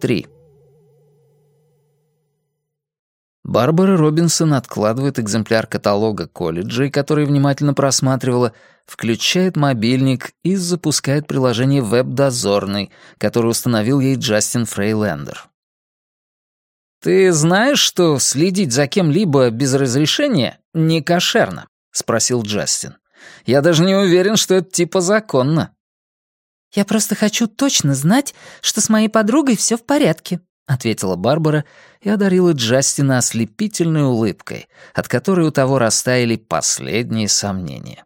3. Барбара Робинсон откладывает экземпляр каталога колледжей, который внимательно просматривала, включает мобильник и запускает приложение «Веб-дозорный», которое установил ей Джастин Фрейлендер. «Ты знаешь, что следить за кем-либо без разрешения не кошерно?» — спросил Джастин. «Я даже не уверен, что это типа законно». «Я просто хочу точно знать, что с моей подругой все в порядке», — ответила Барбара и одарила Джастина ослепительной улыбкой, от которой у того растаяли последние сомнения.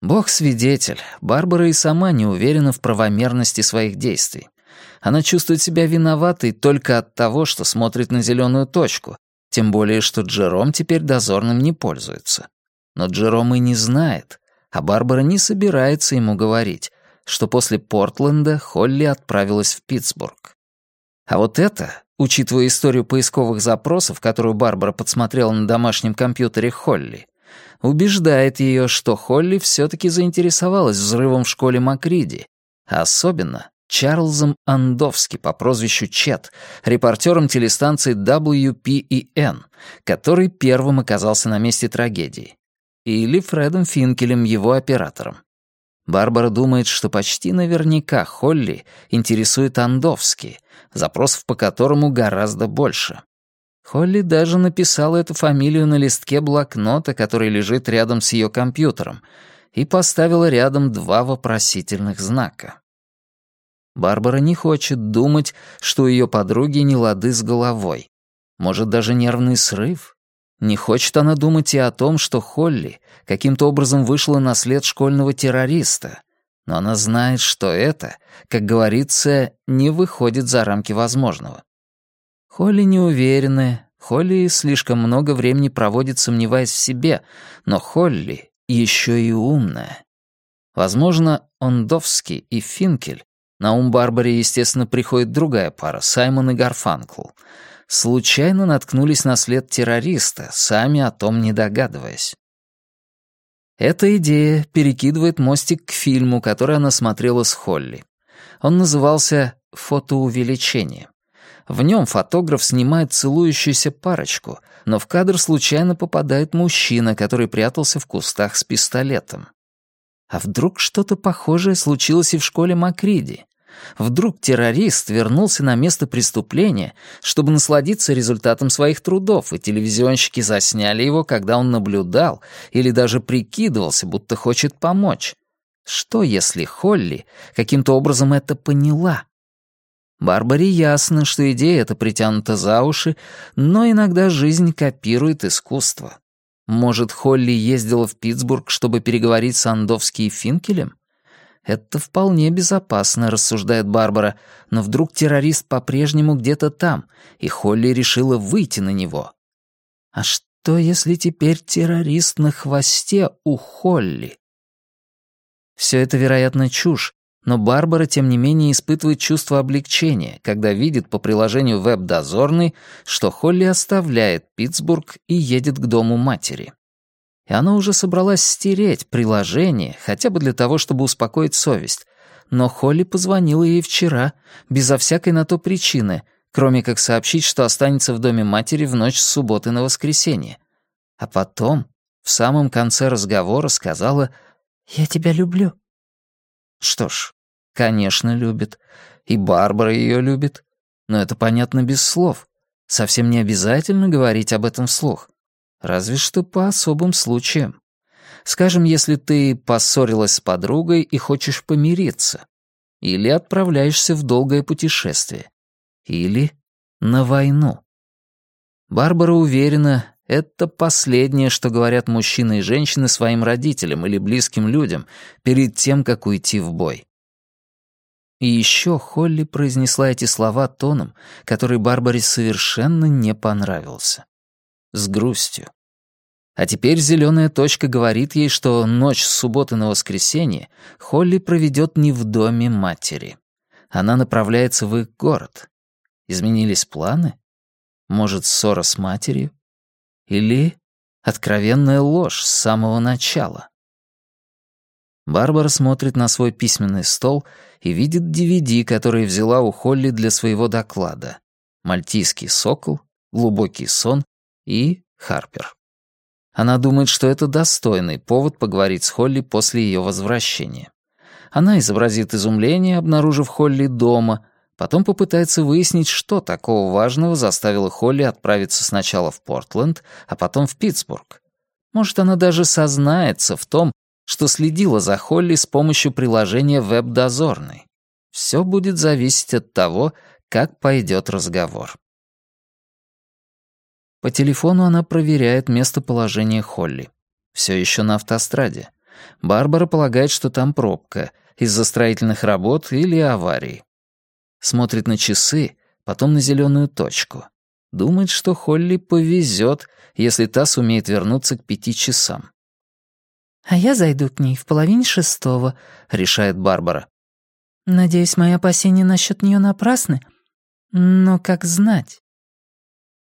Бог свидетель, Барбара и сама не уверена в правомерности своих действий. Она чувствует себя виноватой только от того, что смотрит на зеленую точку, тем более, что Джером теперь дозорным не пользуется. Но Джером и не знает, а Барбара не собирается ему говорить, что после Портленда Холли отправилась в Питтсбург. А вот это, учитывая историю поисковых запросов, которую Барбара подсмотрела на домашнем компьютере Холли, убеждает ее, что Холли все-таки заинтересовалась взрывом в школе Макриди, а особенно Чарльзом Андовски по прозвищу Чет, репортером телестанции WPEN, который первым оказался на месте трагедии, или Фредом Финкелем, его оператором. Барбара думает, что почти наверняка Холли интересует Андовский, запросов по которому гораздо больше. Холли даже написала эту фамилию на листке блокнота, который лежит рядом с ее компьютером, и поставила рядом два вопросительных знака. Барбара не хочет думать, что у ее подруги не лады с головой. Может, даже нервный срыв? Не хочет она думать и о том, что Холли каким-то образом вышла на след школьного террориста. Но она знает, что это, как говорится, не выходит за рамки возможного. Холли неуверенная, Холли слишком много времени проводит, сомневаясь в себе, но Холли еще и умная. Возможно, Ондовский и Финкель, на ум Барбаре, естественно, приходит другая пара, Саймон и Гарфанкл, случайно наткнулись на след террориста, сами о том не догадываясь. Эта идея перекидывает мостик к фильму, который она смотрела с Холли. Он назывался «Фотоувеличение». В нем фотограф снимает целующуюся парочку, но в кадр случайно попадает мужчина, который прятался в кустах с пистолетом. А вдруг что-то похожее случилось и в школе Макриди? Вдруг террорист вернулся на место преступления, чтобы насладиться результатом своих трудов, и телевизионщики засняли его, когда он наблюдал или даже прикидывался, будто хочет помочь. Что, если Холли каким-то образом это поняла? Барбаре ясно, что идея эта притянута за уши, но иногда жизнь копирует искусство. Может, Холли ездила в Питтсбург, чтобы переговорить с Андовски и Финкелем? Это вполне безопасно, рассуждает Барбара, но вдруг террорист по-прежнему где-то там, и Холли решила выйти на него. А что, если теперь террорист на хвосте у Холли? Все это, вероятно, чушь, но Барбара, тем не менее, испытывает чувство облегчения, когда видит по приложению «Веб-дозорный», что Холли оставляет Питтсбург и едет к дому матери. И она уже собралась стереть приложение, хотя бы для того, чтобы успокоить совесть. Но Холли позвонила ей вчера, безо всякой на то причины, кроме как сообщить, что останется в доме матери в ночь с субботы на воскресенье. А потом, в самом конце разговора, сказала «Я тебя люблю». Что ж, конечно, любит. И Барбара ее любит. Но это понятно без слов. Совсем не обязательно говорить об этом вслух. Разве что по особым случаям. Скажем, если ты поссорилась с подругой и хочешь помириться. Или отправляешься в долгое путешествие. Или на войну. Барбара уверена, это последнее, что говорят мужчины и женщины своим родителям или близким людям перед тем, как уйти в бой. И еще Холли произнесла эти слова тоном, который Барбаре совершенно не понравился. С грустью. А теперь зеленая точка говорит ей, что ночь с субботы на воскресенье Холли проведет не в доме матери. Она направляется в их город. Изменились планы? Может, ссора с матерью? Или откровенная ложь с самого начала. Барбара смотрит на свой письменный стол и видит DVD, который взяла у Холли для своего доклада. «Мальтийский сокол», «Глубокий сон» и «Харпер». Она думает, что это достойный повод поговорить с Холли после ее возвращения. Она изобразит изумление, обнаружив Холли дома, потом попытается выяснить, что такого важного заставило Холли отправиться сначала в Портленд, а потом в Питтсбург. Может, она даже сознается в том, что следила за Холли с помощью приложения «Веб-дозорный». Все будет зависеть от того, как пойдет разговор. По телефону она проверяет местоположение Холли. Все еще на автостраде. Барбара полагает, что там пробка из-за строительных работ или аварии. Смотрит на часы, потом на зеленую точку. Думает, что Холли повезет, если та сумеет вернуться к пяти часам. «А я зайду к ней в половине шестого», — решает Барбара. «Надеюсь, мои опасения насчет нее напрасны. Но как знать?»